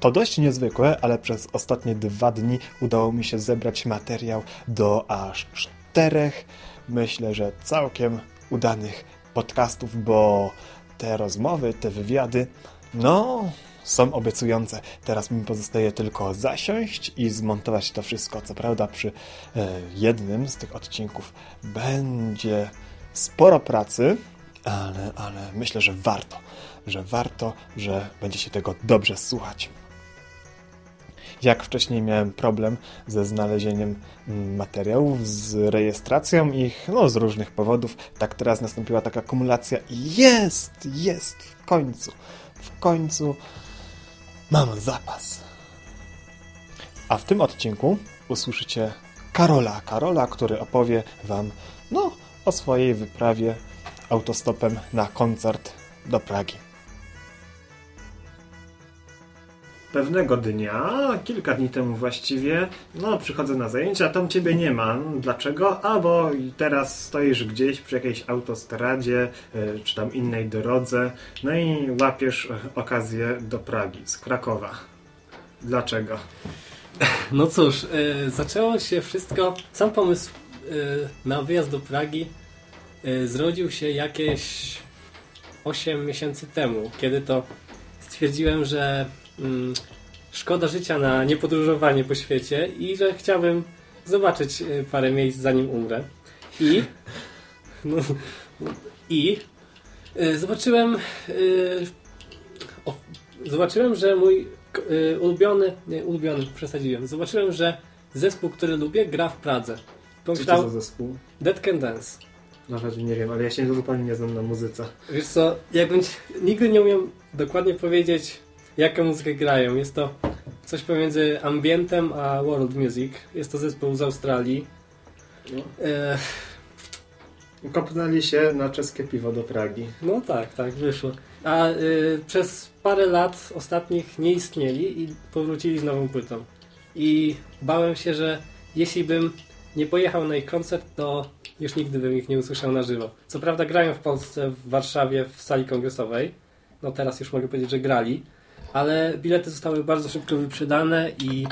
To dość niezwykłe, ale przez ostatnie dwa dni udało mi się zebrać materiał do aż czterech, myślę, że całkiem udanych podcastów, bo te rozmowy, te wywiady, no, są obiecujące. Teraz mi pozostaje tylko zasiąść i zmontować to wszystko. Co prawda przy e, jednym z tych odcinków będzie sporo pracy, ale, ale myślę, że warto, że warto, że będzie się tego dobrze słuchać. Jak wcześniej miałem problem ze znalezieniem mm, materiałów, z rejestracją ich, no z różnych powodów, tak teraz nastąpiła taka kumulacja i jest, jest, w końcu, w końcu mam zapas. A w tym odcinku usłyszycie Karola, Karola, który opowie wam, no, o swojej wyprawie autostopem na koncert do Pragi. Pewnego dnia, kilka dni temu właściwie, no przychodzę na zajęcia, tam ciebie nie ma. Dlaczego? A bo teraz stoisz gdzieś przy jakiejś autostradzie, y, czy tam innej drodze, no i łapiesz okazję do Pragi, z Krakowa. Dlaczego? No cóż, y, zaczęło się wszystko, sam pomysł y, na wyjazd do Pragi zrodził się jakieś 8 miesięcy temu, kiedy to stwierdziłem, że mm, szkoda życia na niepodróżowanie po świecie i że chciałbym zobaczyć y, parę miejsc zanim umrę. I no, i y, zobaczyłem y, o, zobaczyłem, że mój y, ulubiony, nie ulubiony, przesadziłem. Zobaczyłem, że zespół, który lubię, gra w Pradze. Pomyślał, Co to za zespół? Dead Can Dance. Nawet nie wiem, ale ja się zupełnie nie znam na muzyce. Wiesz co, jakbym nigdy nie umiem dokładnie powiedzieć jaką muzykę grają. Jest to coś pomiędzy ambientem a world music. Jest to zespół z Australii. No. E... Kopnęli się na czeskie piwo do Pragi. No tak, tak, wyszło. A y, przez parę lat ostatnich nie istnieli i powrócili z nową płytą. I bałem się, że jeśli bym nie pojechał na ich koncert, to już nigdy bym ich nie usłyszał na żywo. Co prawda grają w Polsce, w Warszawie, w sali kongresowej. No teraz już mogę powiedzieć, że grali ale bilety zostały bardzo szybko wyprzedane i,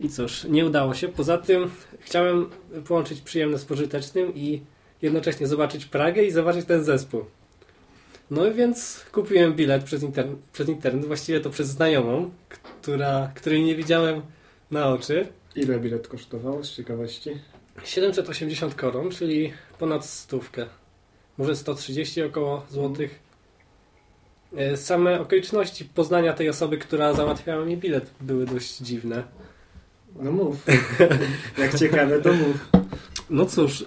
i cóż, nie udało się. Poza tym chciałem połączyć przyjemne z pożytecznym i jednocześnie zobaczyć Pragę i zobaczyć ten zespół. No więc kupiłem bilet przez, interne przez internet, właściwie to przez znajomą, która, której nie widziałem na oczy. Ile bilet kosztował z ciekawości? 780 koron, czyli ponad stówkę. Może 130 około złotych. E, same okoliczności poznania tej osoby, która załatwiała mi bilet, były dość dziwne. No mów. Jak ciekawe, to mów. No cóż, e,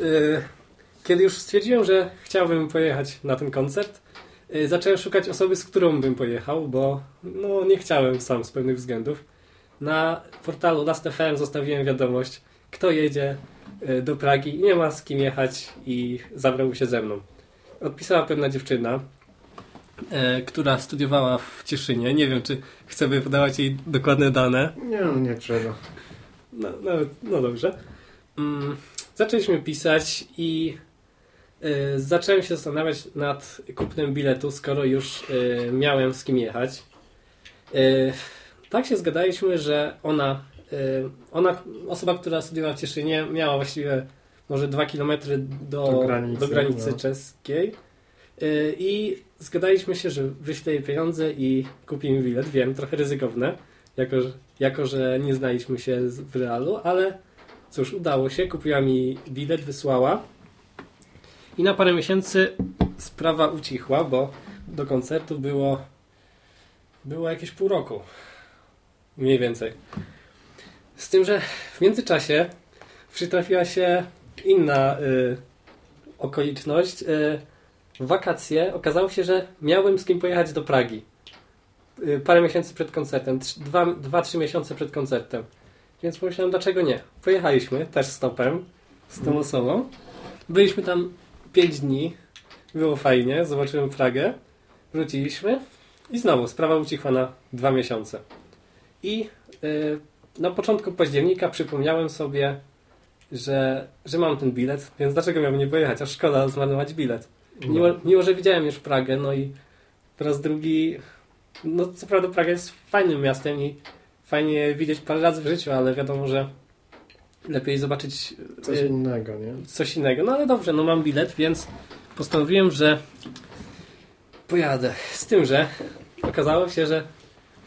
kiedy już stwierdziłem, że chciałbym pojechać na ten koncert, e, zacząłem szukać osoby, z którą bym pojechał, bo no, nie chciałem sam z pewnych względów. Na portalu Last.fm zostawiłem wiadomość, kto jedzie do Pragi i nie ma z kim jechać i zabrał się ze mną. Odpisała pewna dziewczyna, która studiowała w Cieszynie. Nie wiem, czy chcemy podawać jej dokładne dane. Nie, no nie trzeba. No, no, no dobrze. Mm, zaczęliśmy pisać i e, zacząłem się zastanawiać nad kupnem biletu, skoro już e, miałem z kim jechać. E, tak się zgadaliśmy, że ona, e, ona, osoba, która studiowała w Cieszynie, miała właściwie może dwa kilometry do, do granicy, do granicy no. czeskiej. E, I zgadaliśmy się, że wyślę jej pieniądze i kupimy bilet. Wiem, trochę ryzykowne, jako, jako że nie znaliśmy się w realu, ale cóż, udało się. Kupiła mi bilet, wysłała. I na parę miesięcy sprawa ucichła, bo do koncertu było było jakieś pół roku. Mniej więcej. Z tym, że w międzyczasie przytrafiła się inna y, okoliczność. Y, wakacje okazało się, że miałem z kim pojechać do Pragi. Y, parę miesięcy przed koncertem, dwa, dwa, trzy miesiące przed koncertem. Więc pomyślałem, dlaczego nie? Pojechaliśmy też stopem z tą mhm. osobą. Byliśmy tam pięć dni. Było fajnie, zobaczyłem Pragę. Wróciliśmy i znowu sprawa ucichła na dwa miesiące. I yy, na początku października przypomniałem sobie, że, że mam ten bilet, więc dlaczego miałbym nie pojechać? A szkoda zmarnować bilet. Mimo, mimo, że widziałem już Pragę, no i po raz drugi no co prawda Praga jest fajnym miastem i fajnie widzieć parę razy w życiu, ale wiadomo, że lepiej zobaczyć Coś y, innego, nie? coś innego. No ale dobrze, no mam bilet, więc postanowiłem, że pojadę. Z tym, że okazało się, że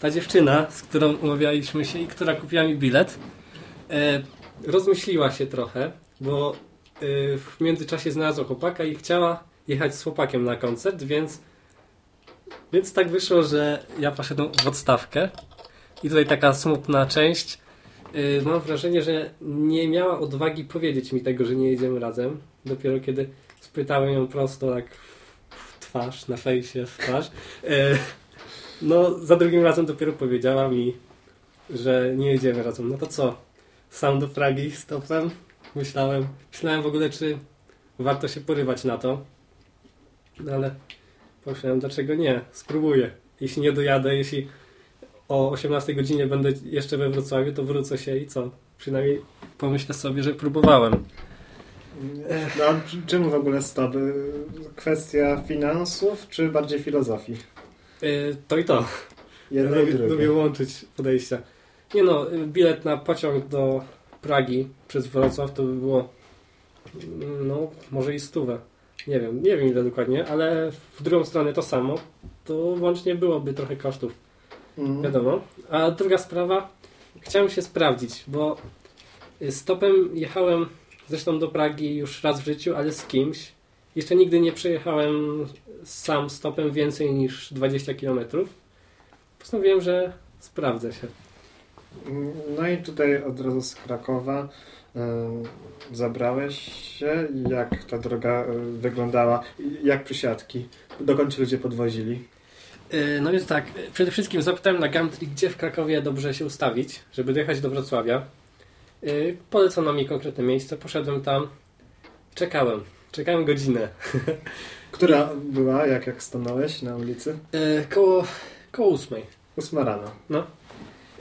ta dziewczyna, z którą umawialiśmy się i która kupiła mi bilet, e, rozmyśliła się trochę, bo e, w międzyczasie znalazła chłopaka i chciała jechać z chłopakiem na koncert, więc więc tak wyszło, że ja poszedłem w odstawkę i tutaj taka smutna część. E, mam wrażenie, że nie miała odwagi powiedzieć mi tego, że nie jedziemy razem. Dopiero kiedy spytałem ją prosto tak w twarz, na fejsie w twarz. E, no, za drugim razem dopiero powiedziała mi, że nie jedziemy razem. No to co? Sam do Pragi stopem. Myślałem, myślałem w ogóle, czy warto się porywać na to. No ale pomyślałem, dlaczego nie? Spróbuję. Jeśli nie dojadę, jeśli o 18 godzinie będę jeszcze we Wrocławiu, to wrócę się i co? Przynajmniej pomyślę sobie, że próbowałem. No, a czemu w ogóle stop? Kwestia finansów, czy bardziej filozofii? Yy, to i to. Jedno ja i lubię, drugie. lubię łączyć podejścia. Nie no, bilet na pociąg do Pragi przez Wrocław to by było mm, no, może i stówę. Nie wiem, nie wiem ile dokładnie, ale w drugą stronę to samo. To łącznie byłoby trochę kosztów, Mhm. wiadomo. A druga sprawa, chciałem się sprawdzić, bo stopem jechałem zresztą do Pragi już raz w życiu, ale z kimś. Jeszcze nigdy nie przejechałem sam stopem więcej niż 20 km. Postanowiłem, że sprawdzę się. No i tutaj od razu z Krakowa zabrałeś się. Jak ta droga y, wyglądała? Jak przysiadki? Dokąd ci ludzie podwozili? Yy, No więc tak, yy, przede wszystkim zapytałem na Gumtree, gdzie w Krakowie dobrze się ustawić, żeby dojechać do Wrocławia. Yy, Polecono mi konkretne miejsce, poszedłem tam, czekałem. Czekałem godzinę. Która była, jak, jak stanąłeś na ulicy? Yy, Koło, koło ósmej. Ósma rano. No.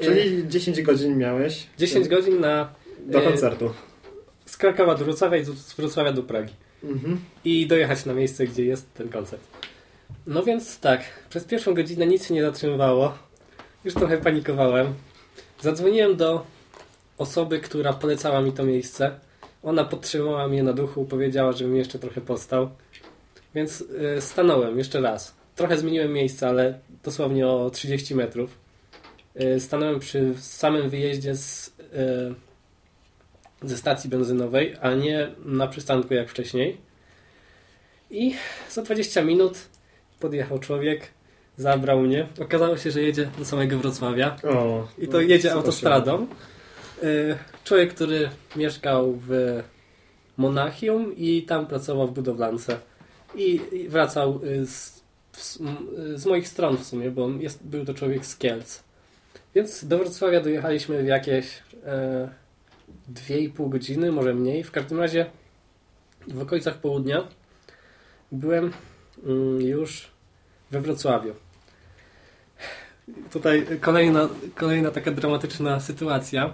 Yy, Czyli 10 godzin miałeś 10 godzin na do yy, koncertu. z Krakowa do Wrocławia i z Wrocławia do Pragi. Mhm. I dojechać na miejsce, gdzie jest ten koncert. No więc tak, przez pierwszą godzinę nic się nie zatrzymywało. Już trochę panikowałem. Zadzwoniłem do osoby, która polecała mi to miejsce. Ona podtrzymała mnie na duchu, powiedziała, żebym jeszcze trochę postał. Więc y, stanąłem jeszcze raz. Trochę zmieniłem miejsce, ale dosłownie o 30 metrów. Y, stanąłem przy samym wyjeździe z, y, ze stacji benzynowej, a nie na przystanku jak wcześniej. I za 20 minut podjechał człowiek, zabrał mnie. Okazało się, że jedzie do samego Wrocławia. O, I to jedzie autostradą. Y, Człowiek, który mieszkał w Monachium i tam pracował w budowlance. I wracał y, z, z, m- z moich stron w sumie, bo jest, był to człowiek z Kielc. Więc do Wrocławia dojechaliśmy w jakieś e, 2,5 godziny, może mniej. W każdym razie w okolicach południa byłem mm, już we Wrocławiu. Tutaj kolejna, kolejna taka dramatyczna sytuacja.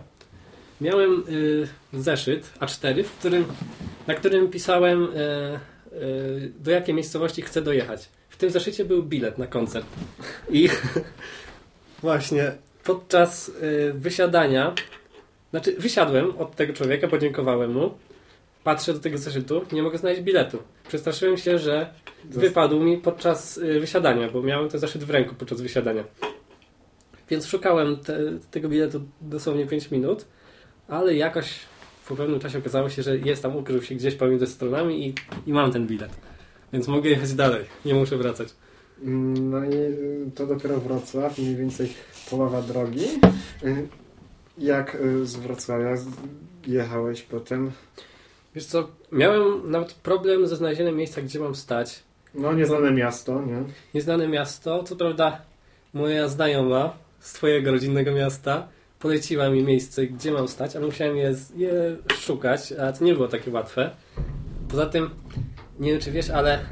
Miałem y, zeszyt A4, w którym, na którym pisałem y, y, do jakiej miejscowości chcę dojechać. W tym zeszycie był bilet na koncert. I właśnie podczas wysiadania, znaczy wysiadłem od tego człowieka, podziękowałem mu, patrzę do tego zeszytu, nie mogę znaleźć biletu. Przestraszyłem się, że wypadł mi podczas y, wysiadania, bo miałem ten zeszyt w ręku podczas wysiadania. Więc szukałem te, tego biletu dosłownie 5 minut, ale jakoś po pewnym czasie okazało się, że jest tam, ukrył się gdzieś pomiędzy stronami i, i mam ten bilet. Więc mogę jechać dalej, nie muszę wracać. Mm, No i y, to dopiero Wrocław, mniej więcej połowa drogi. Jak y, z Wrocławia jechałeś potem? Wiesz co, miałem nawet problem ze znalezieniem miejsca, gdzie mam stać. No, nieznane miasto, nie? Nieznane miasto, co prawda moja znajoma z twojego rodzinnego miasta poleciła mi miejsce, gdzie mam stać, ale musiałem je, je szukać, a to nie było takie łatwe. Poza tym, nie wiem czy wiesz, ale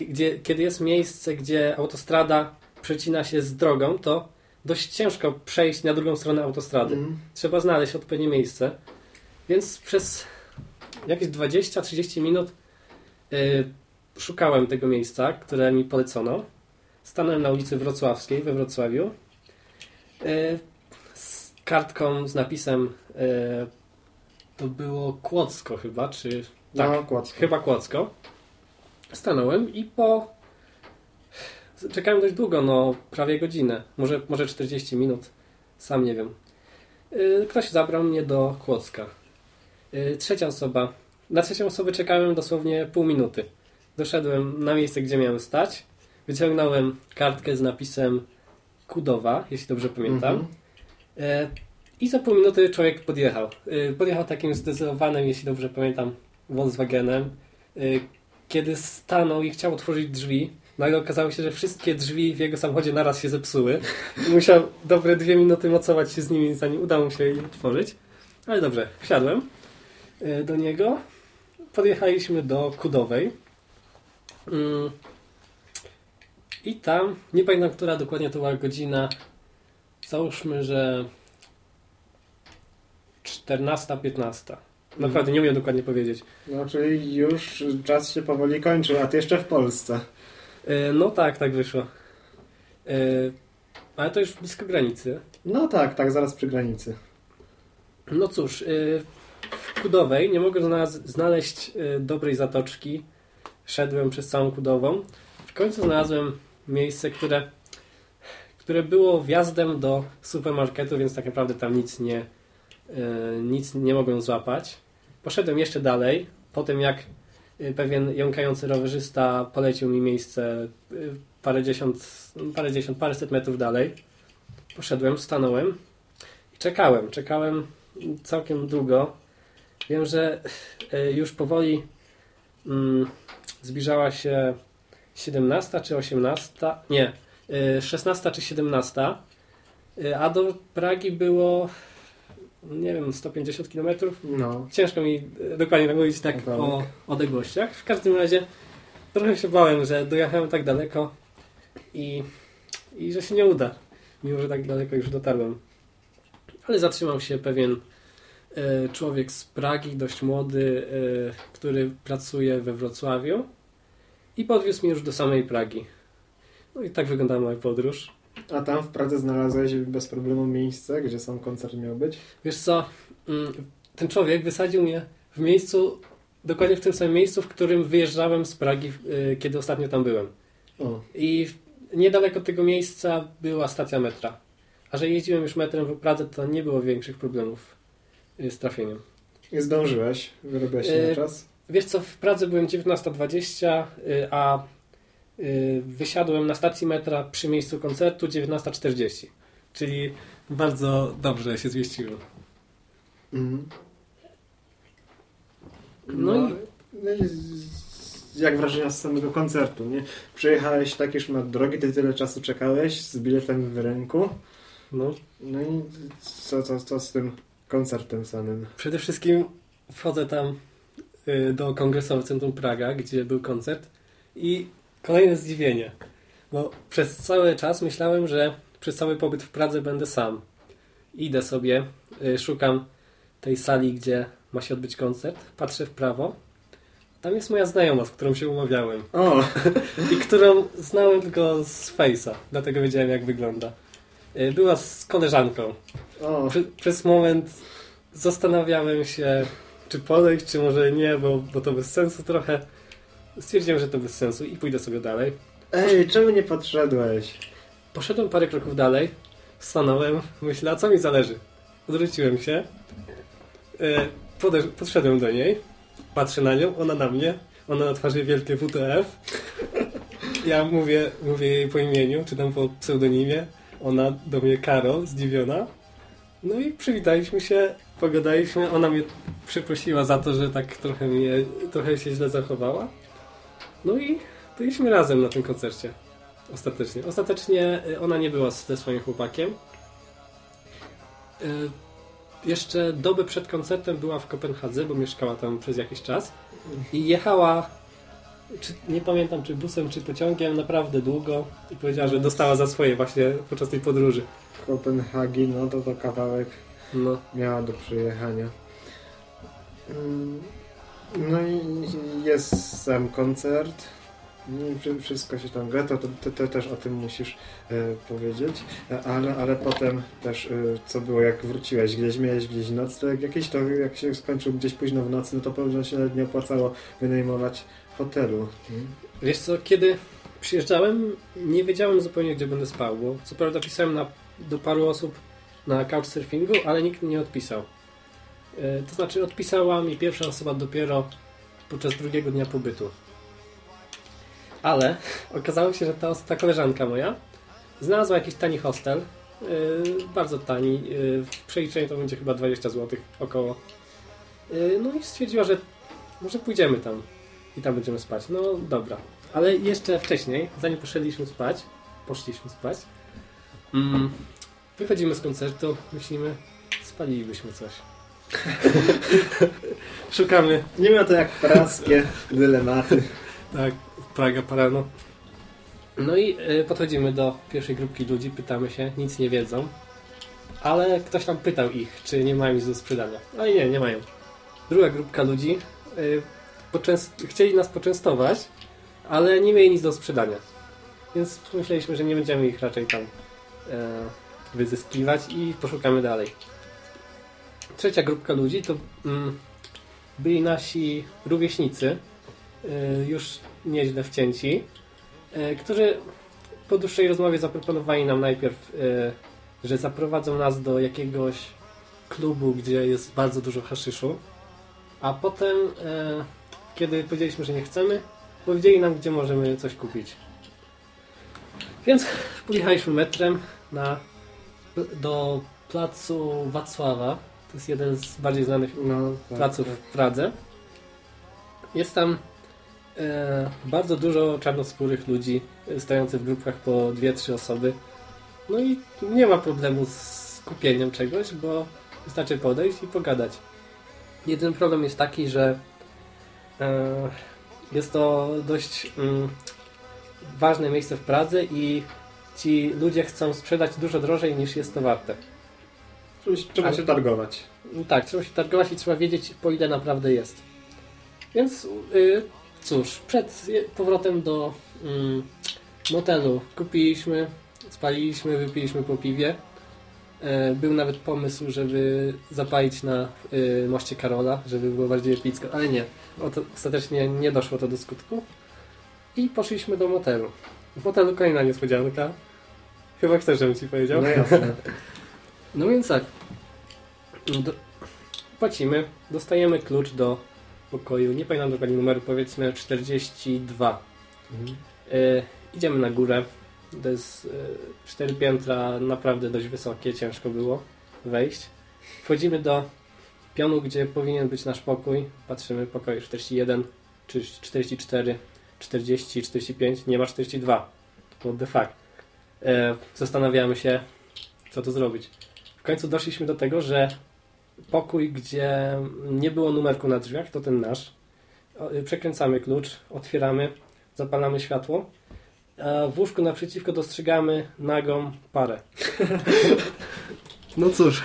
gdzie, kiedy jest miejsce, gdzie autostrada przecina się z drogą, to dość ciężko przejść na drugą stronę autostrady. Mm. Trzeba znaleźć odpowiednie miejsce. Więc przez jakieś 20-30 minut y, szukałem tego miejsca, które mi polecono. stanąłem na ulicy Wrocławskiej we Wrocławiu e, z kartką z napisem e, to było Kłodzko chyba, czy... Tak, No, Kłodzko. chyba Kłodzko. Stanąłem i po... Czekałem dość długo, no prawie godzinę, może, może 40 minut, sam nie wiem. E, Ktoś zabrał mnie do Kłodzka. E, Trzecia osoba. Na trzecią osobę czekałem dosłownie pół minuty. Doszedłem na miejsce, gdzie miałem stać. Wyciągnąłem kartkę z napisem Kudowa, jeśli dobrze pamiętam. Mhm. E, I za pół minuty człowiek podjechał. Podjechał takim zdecydowanym, jeśli dobrze pamiętam, Volkswagenem. Kiedy stanął i chciał otworzyć drzwi, nagle okazało się, że wszystkie drzwi w jego samochodzie naraz się zepsuły. Musiał dobre dwie minuty mocować się z nimi, zanim udało mu się je otworzyć. Ale dobrze, wsiadłem e, do niego. Podjechaliśmy do Kudowej. Mm. I tam, nie pamiętam, która dokładnie to była godzina. Załóżmy, że 14-15. Naprawdę nie umiem dokładnie powiedzieć. No, czyli już czas się powoli kończy, a ty jeszcze w Polsce. E, No tak, tak wyszło. E, Ale to już blisko granicy. No tak, tak, zaraz przy granicy. No cóż, y, w Kudowej nie znalaz- znaleźć dobrej zatoczki. Szedłem przez całą Kudową. W końcu znalazłem miejsce, które, które było wjazdem do supermarketu, więc tak naprawdę tam nic nie, nic nie mogłem złapać. Poszedłem jeszcze dalej. Potem jak y, pewien jąkający rowerzysta polecił mi miejsce y, parędziesiąt, parędziesiąt, paręset metrów dalej. Poszedłem, stanąłem i czekałem. Czekałem całkiem długo. Wiem, że e, już powoli mm, zbliżała się 17 czy 18, nie, e, 16 czy 17, e, a do Pragi było nie wiem, 150 km. No. Ciężko mi e, dokładnie tak mówić tak o odległościach. W każdym razie trochę się bałem, że dojechałem tak daleko i, i że się nie uda, mimo że tak daleko już dotarłem. Ale zatrzymał się pewien e, człowiek z Pragi, dość młody, e, który pracuje we Wrocławiu i podwiózł mnie już do samej Pragi. No i tak wyglądała moja podróż. A tam w Pradze znalazłeś bez problemu miejsce, gdzie sam koncert miał być? Wiesz co, mm, ten człowiek wysadził mnie w miejscu, dokładnie w tym samym miejscu, w którym wyjeżdżałem z Pragi, y, kiedy ostatnio tam byłem. O, I niedaleko od tego miejsca była stacja metra. A że jeździłem już metrem w Pradze, to nie było większych problemów y, z trafieniem. i zdążyłeś, wyrobiłeś się E, na czas? Wiesz co, w Pradze byłem 19.20, y, a y, wysiadłem na stacji metra przy miejscu koncertu 19.40. Czyli bardzo dobrze się zmieściło. Mhm. No No, i- no i jak wrażenia z samego koncertu, nie? Przyjechałeś tak już na drogi, ty tyle czasu czekałeś z biletem w ręku. No. No i co, co, co z tym koncertem samym? Przede wszystkim wchodzę tam y, do Kongresowego Centrum Praga, gdzie był koncert i kolejne zdziwienie. Bo przez cały czas myślałem, że przez cały pobyt w Pradze będę sam. Idę sobie, y, szukam tej sali, gdzie ma się odbyć koncert, patrzę w prawo. Tam jest moja znajoma, z którą się umawiałem O, i którą znałem tylko z Face'a, dlatego wiedziałem jak wygląda. Y, Była z koleżanką. o, Prze- przez moment zastanawiałem się, czy podejść, czy może nie, bo, bo to bez sensu trochę. Stwierdziłem, że to bez sensu i pójdę sobie dalej. ej, czemu nie podszedłeś? Poszedłem parę kroków dalej, stanąłem, myślę, a co mi zależy? Odwróciłem się, e, podszedłem do niej, patrzę na nią, ona na mnie, ona na twarzy wielkie WTF. Ja mówię, mówię jej po imieniu, czy tam po pseudonimie, ona do mnie Karol, zdziwiona. No i przywitaliśmy się, pogadaliśmy, ona mnie przeprosiła za to, że tak trochę mnie, trochę się źle zachowała. No i byliśmy razem na tym koncercie. Ostatecznie. Ostatecznie y, ona nie była ze swoim chłopakiem. Y, Jeszcze dobę przed koncertem była w Kopenhadze, bo mieszkała tam przez jakiś czas. I jechała, czy, nie pamiętam czy busem, czy pociągiem, naprawdę długo. I powiedziała, że dostała za swoje właśnie podczas tej podróży. Kopenhagi, no to to kawałek No. miała do przyjechania. Mm, No i jest sam koncert. No wszystko się tam gra, to, to, to, też o tym musisz e, powiedzieć, e, ale, ale potem też e, co było, jak wróciłeś, gdzieś miałeś gdzieś noc, to jak jakiś to jak się skończył gdzieś późno w nocy, no to pewno się nie opłacało wynajmować hotelu. Hmm? Wiesz co, kiedy przyjeżdżałem, nie wiedziałem zupełnie gdzie będę spał, bo co prawda pisałem na, do paru osób na couchsurfingu, ale nikt nie odpisał. To znaczy odpisała mi pierwsza osoba dopiero podczas drugiego dnia pobytu. Ale okazało się, że ta, ta koleżanka moja znalazła jakiś tani hostel. Yy, bardzo tani. Yy, w przeliczeniu to będzie chyba 20 zł około. Yy, no i stwierdziła, że może pójdziemy tam i tam będziemy spać. No dobra. Ale jeszcze wcześniej, zanim poszedliśmy spać, poszliśmy spać, mm, wychodzimy z koncertu, myślimy, spalilibyśmy coś. Szukamy. Nie ma to jak praskie dylematy. Tak, Praga Parano. No i y, podchodzimy do pierwszej grupki ludzi, pytamy się, nic nie wiedzą. Ale ktoś tam pytał ich, czy nie mają nic do sprzedania. No i nie, nie mają. Druga grupka ludzi y, chcieli nas poczęstować, ale nie mieli nic do sprzedania. Więc pomyśleliśmy, że nie będziemy ich raczej tam y, wyzyskiwać i poszukamy dalej. Trzecia grupka ludzi to mm, byli nasi rówieśnicy, y, już nieźle wcięci, y, którzy po dłuższej rozmowie zaproponowali nam najpierw, y, że zaprowadzą nas do jakiegoś klubu, gdzie jest bardzo dużo haszyszu, a potem, kiedy powiedzieliśmy, że nie chcemy, powiedzieli nam, gdzie możemy coś kupić. Więc pojechaliśmy metrem na, do placu Wacława, to jest jeden z bardziej znanych no, tak, placów tak. w Pradze. Jest tam e, bardzo dużo czarnoskórych ludzi stojących w grupach po 2-3 osoby. No i nie ma problemu z kupieniem czegoś, bo wystarczy podejść i pogadać. Jedyny problem jest taki, że e, jest to dość mm, ważne miejsce w Pradze i ci ludzie chcą sprzedać dużo drożej niż jest to warte. Trzeba Ale... się targować. Tak, trzeba się targować i trzeba wiedzieć, po ile naprawdę jest. Więc yy, cóż, przed powrotem do yy, motelu kupiliśmy, spaliliśmy, wypiliśmy po piwie. Yy, był nawet pomysł, żeby zapalić na y, moście Karola, żeby było bardziej epicko, ale nie. Ostatecznie nie doszło to do skutku. I poszliśmy do motelu. W motelu kolejna niespodzianka. Chyba chcesz, żebym ci powiedział. No jasne. No więc tak. Do, płacimy, dostajemy klucz do pokoju, nie pamiętam dokładnie numeru, powiedzmy 42. Mhm. Y, idziemy na górę. To jest y, cztery piętra, naprawdę dość wysokie, ciężko było wejść. Wchodzimy do pionu, gdzie powinien być nasz pokój. Patrzymy, pokój 41, 44, 40, 45, nie ma 42. What the fuck. Zastanawiamy się, co tu zrobić. Końcu doszliśmy do tego, że pokój, gdzie nie było numerku na drzwiach, to ten nasz. Przekręcamy klucz, otwieramy, zapalamy światło. A w łóżku naprzeciwko dostrzegamy nagą parę. No cóż,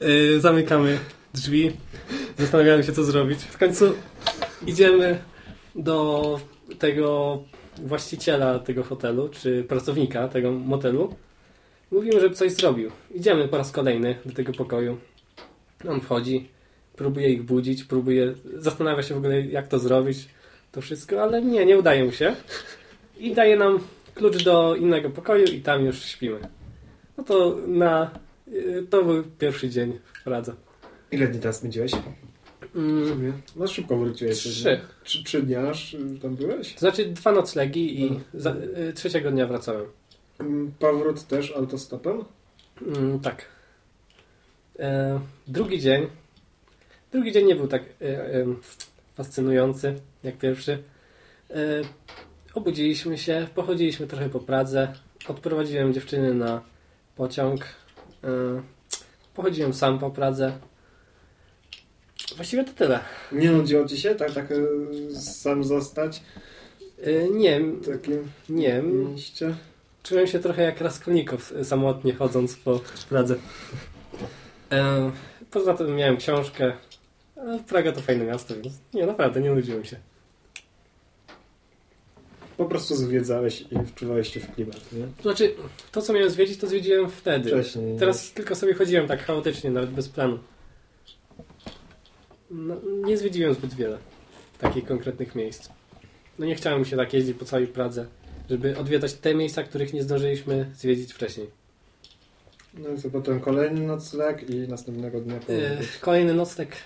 yy, zamykamy drzwi, zastanawiamy się co zrobić. W końcu idziemy do tego właściciela tego hotelu, czy pracownika tego motelu Mówimy, żeby coś zrobił. Idziemy po raz kolejny do tego pokoju. On wchodzi, próbuje ich budzić, próbuje, zastanawia się w ogóle jak to zrobić, to wszystko, ale nie, nie udaje mu się. I daje nam klucz do innego pokoju i tam już śpimy. No to na... To był pierwszy dzień w Pradze. Ile dni tam spędziłeś? Mm, no szybko wróciłeś. Trzy. Trzy, trzy dnia tam byłeś? To znaczy dwa noclegi i no. za, y, trzeciego dnia wracałem. Mm, powrót też autostopem? Mm, tak. E, drugi dzień. Drugi dzień nie był tak e, e, fascynujący jak pierwszy. E, obudziliśmy się, pochodziliśmy trochę po Pradze. Odprowadziłem dziewczyny na pociąg. E, pochodziłem sam po Pradze. Właściwie to tyle. Nie nudziło Ci się tak, tak e, sam zostać? nie. Takim nie. Mieście? Czułem się trochę jak Raskolnikow samotnie chodząc po Pradze. E, poza tym miałem książkę. Praga to fajne miasto, więc nie, naprawdę nie nudziłem się. po prostu zwiedzałeś i wczuwałeś się w klimat, nie? Znaczy, to co miałem zwiedzić, to zwiedziłem wtedy. Wcześniej. Teraz tylko sobie chodziłem tak chaotycznie, nawet bez planu. No, nie zwiedziłem zbyt wiele takich konkretnych miejsc. No nie chciałem się tak jeździć po całej Pradze, żeby odwiedzać te miejsca, których nie zdążyliśmy zwiedzić wcześniej. No i co potem kolejny nocleg i następnego dnia po... E, kolejny nocleg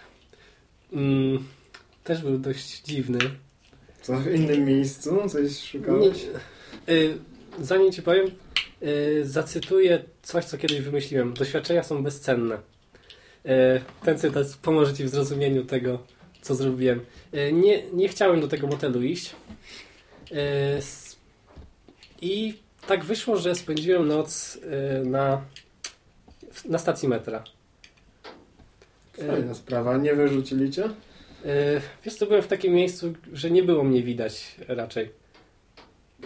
mm, też był dość dziwny. Co w innym miejscu? Coś szukałeś? Nie, y, zanim ci powiem, y, zacytuję coś, co kiedyś wymyśliłem. Doświadczenia są bezcenne. Ten cytat pomoże ci w zrozumieniu tego, co zrobiłem. Nie, nie chciałem do tego motelu iść. I tak wyszło, że spędziłem noc y, na, na stacji metra. Fajna sprawa. Nie wyrzucili cię? Yy, Wiesz co, byłem w takim miejscu, że nie było mnie widać raczej.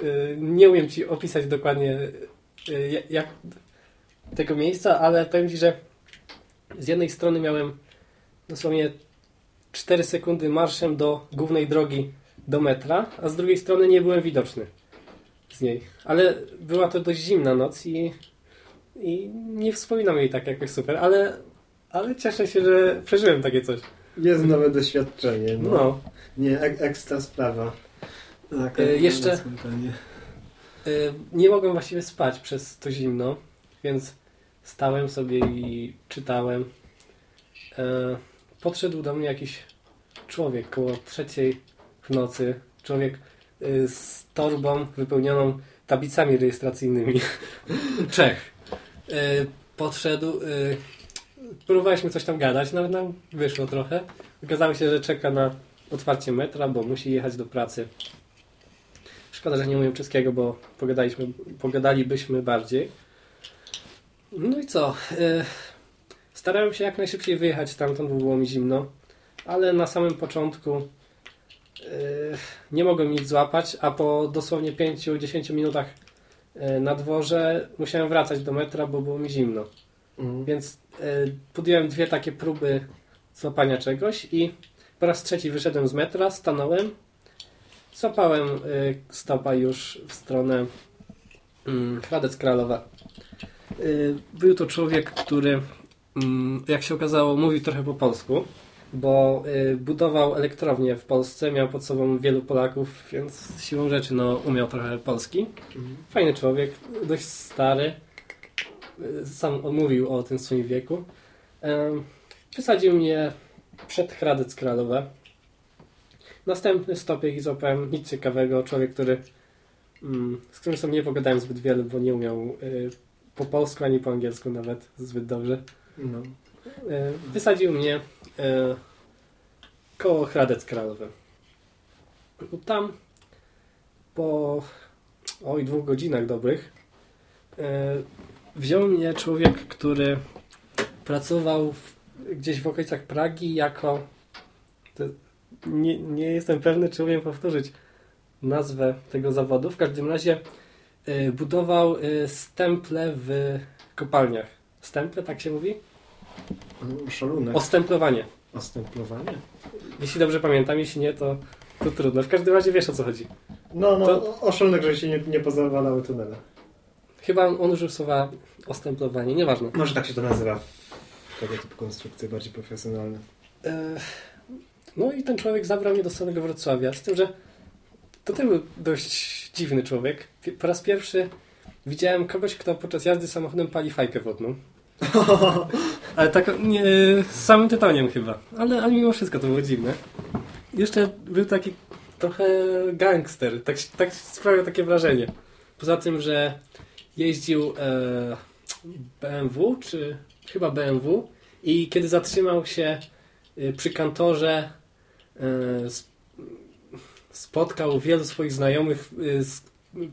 Yy, Nie umiem Ci opisać dokładnie jak tego miejsca, ale powiem Ci, że z jednej strony miałem dosłownie 4 sekundy marszem do głównej drogi do metra, a z drugiej strony nie byłem widoczny z niej. Ale była to dość zimna noc i, i nie wspominam jej tak jakoś super, ale, ale cieszę się, że przeżyłem takie coś. Jest nowe doświadczenie. No. no. Nie, ek ekstra sprawa. Tak, E, jeszcze-. Y, Nie mogłem właściwie spać przez to zimno, więc stałem sobie i czytałem. E, Podszedł do mnie jakiś człowiek koło trzeciej w nocy. Człowiek z torbą wypełnioną tablicami rejestracyjnymi. Czech. Y, Podszedł. y, Próbowaliśmy coś tam gadać, nawet nam wyszło trochę. Okazało się, że czeka na otwarcie metra, bo musi jechać do pracy. Szkoda, że nie umiem czeskiego, bo pogadaliśmy, pogadalibyśmy bardziej. No i co? Starałem się jak najszybciej wyjechać stamtąd, bo było mi zimno, ale na samym początku nie mogłem nic złapać, a po dosłownie 5-10 minutach e, na dworze musiałem wracać do metra, bo było mi zimno. Mhm. Więc e, podjąłem dwie takie próby złapania czegoś i po raz trzeci wyszedłem z metra, stanąłem, złapałem stopa już w stronę mm, Hradec Kralowa. Był to człowiek, który mm, jak się okazało mówi trochę po polsku, bo e, budował elektrownię w Polsce, miał pod sobą wielu Polaków, więc siłą rzeczy no, umiał trochę polski. Fajny człowiek, dość stary. Y, Sam mówił o tym swoim wieku. Wysadził mnie przed Hradec Kralowe. Następny stopiek i złapałem nic ciekawego. Człowiek, który mm, z którym sobie nie pogadałem zbyt wiele, bo nie umiał y, po polsku ani po angielsku nawet zbyt dobrze. No. Y, Wysadził mnie y, koło Hradec Kralowe. Tam po oj, dwóch godzinach dobrych e, wziął mnie człowiek, który pracował w, gdzieś w okolicach Pragi jako to, nie, nie jestem pewny, czy umiem powtórzyć nazwę tego zawodu. W każdym razie e, budował e, stemple w kopalniach. Stemple, tak się mówi? Szalunek. Ostemplowanie. Ostemplowanie? Jeśli dobrze pamiętam, jeśli nie, to, to trudno. W każdym razie wiesz o co chodzi. No, no, To- o że się nie, nie pozawalały tunele. Chyba on użył słowa ostemplowanie, nieważne. Może tak się to nazywa. Tego typu konstrukcje bardziej profesjonalne. E, No i ten człowiek zabrał mnie do samego Wrocławia, z tym, że to też był dość dziwny człowiek. Po raz pierwszy widziałem kogoś, kto podczas jazdy samochodem pali fajkę wodną. Ale tak nie, z samym tytoniem chyba. Ale, ale mimo wszystko to było dziwne. Jeszcze był taki trochę gangster. Tak, tak sprawiał takie wrażenie. Poza tym, że jeździł e, BMW, czy chyba BMW i kiedy zatrzymał się y, przy kantorze sp- spotkał wielu swoich znajomych, z-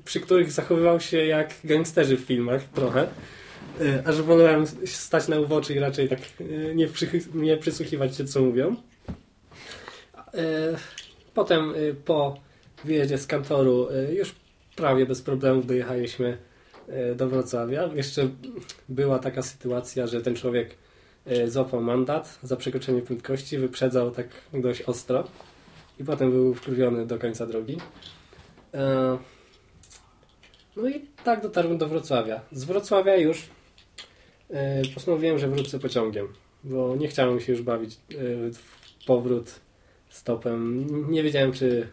przy których zachowywał się jak gangsterzy w filmach trochę. Y, Aż wolałem stać na uwoczy i raczej tak y, nie, przychy- nie przysłuchiwać się, co mówią. Y, Potem po wyjeździe z kantoru już prawie bez problemów dojechaliśmy do Wrocławia. Jeszcze była taka sytuacja, że ten człowiek e, złapał mandat za przekroczenie prędkości, wyprzedzał tak dość ostro i potem był wkurwiony do końca drogi. E, no i tak dotarłem do Wrocławia. Z Wrocławia już e, postanowiłem, że wrócę pociągiem, bo nie chciałem się już bawić e, w powrót stopem. Nie wiedziałem, czy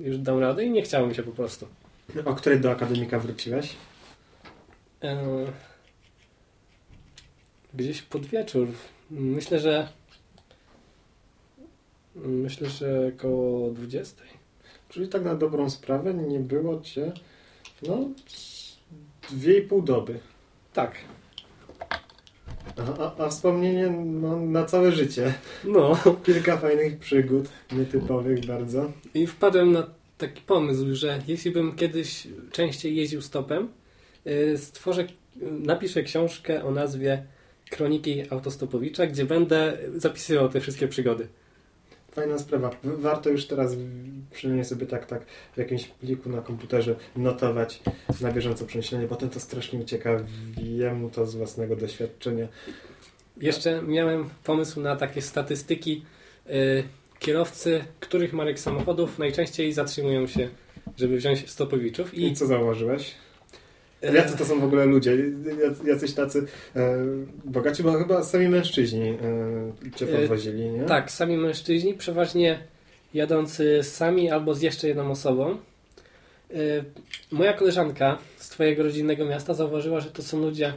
już dam radę i nie chciałem się po prostu. O której do akademika wróciłeś? E, gdzieś pod wieczór. Myślę, że myślę, że około 20. Czyli tak na dobrą sprawę nie było cię, no, dwie i pół doby. Tak. A, a, wspomnienie no, na całe życie. No. Kilka fajnych przygód, nietypowych bardzo. I wpadłem na taki pomysł, że jeśli bym kiedyś częściej jeździł stopem, y, stworzę, napiszę książkę o nazwie Kroniki Autostopowicza, gdzie będę zapisywał te wszystkie przygody. Fajna sprawa. Warto już teraz przynajmniej sobie tak, tak w jakimś pliku na komputerze notować na bieżąco przemyślenie. Potem to strasznie ucieka. Wiem to z własnego doświadczenia. Jeszcze miałem pomysł na takie statystyki y, kierowcy, których marek samochodów najczęściej zatrzymują się, żeby wziąć stopowiczów. I I co zauważyłeś? E, Jacy to są w ogóle ludzie? Jac- Jacyś tacy e, bogaci, bo chyba sami mężczyźni e, cię E, podwozili, nie? Tak, sami mężczyźni, przeważnie jadący sami albo z jeszcze jedną osobą. Y, Moja koleżanka z Twojego rodzinnego miasta zauważyła, że to są ludzie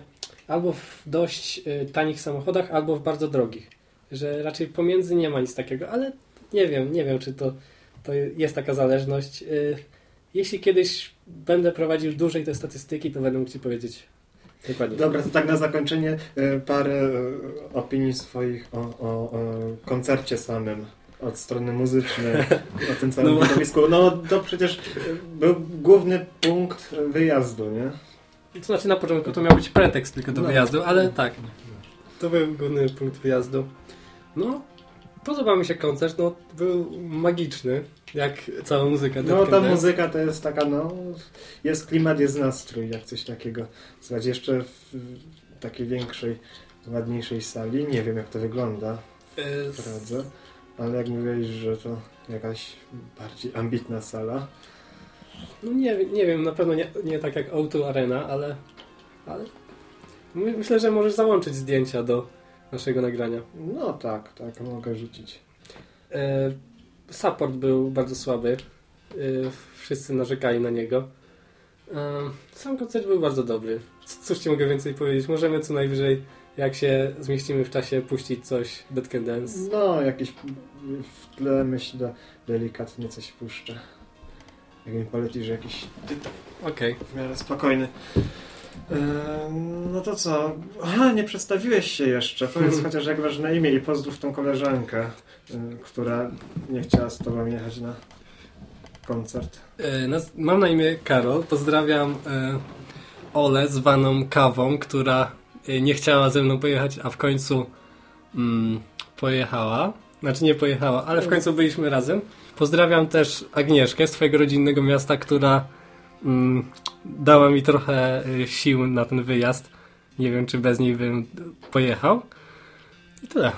albo w dość y, tanich samochodach, albo w bardzo drogich. Że raczej pomiędzy nie ma nic takiego, ale nie wiem, nie wiem, czy to, to jest taka zależność. Jeśli kiedyś będę prowadził dłużej te statystyki, to będę mógł Ci powiedzieć dokładnie. Dobra, to tak na zakończenie e, parę e, opinii swoich o, o, o koncercie samym. Od strony muzycznej, o tym całym No. widowisku. No to przecież był główny punkt wyjazdu, nie? To znaczy na początku to miał być pretekst tylko do No. wyjazdu, ale tak. To był główny punkt wyjazdu. No, podobał mi się koncert, no był magiczny, jak cała muzyka. No ta muzyka to jest taka, no jest klimat, jest nastrój, jak coś takiego. Słuchać jeszcze w takiej większej, ładniejszej sali. Nie wiem jak to wygląda E, w Pradze, ale jak mówiłeś, że to jakaś bardziej ambitna sala. No nie, nie wiem, na pewno nie, nie tak jak O2 Arena, ale, ale my- myślę, że możesz załączyć zdjęcia do naszego nagrania. No tak, tak, mogę rzucić. E, support był bardzo słaby. E, wszyscy narzekali na niego. E, sam koncert był bardzo dobry. C- Cóż ci mogę więcej powiedzieć? Możemy co najwyżej, jak się zmieścimy w czasie, puścić coś Dead Can Dance. No, jakieś w tle myślę delikatnie coś puszczę. Jak mi poleci, że jakiś Okej. w miarę spokojny. Eee, No to co? Aha, nie przedstawiłeś się jeszcze. Powiedz chociaż jak masz na imię i pozdrów tą koleżankę, y, która nie chciała z tobą jechać na koncert. E, naz- Mam na imię Karol. Pozdrawiam e, Olę zwaną Kawą, która e, nie chciała ze mną pojechać, a w końcu mm, pojechała. Znaczy nie pojechała, ale w końcu byliśmy razem. Pozdrawiam też Agnieszkę z twojego rodzinnego miasta, która mm, dała mi trochę sił na ten wyjazd. Nie wiem, czy bez niej bym pojechał. I tyle.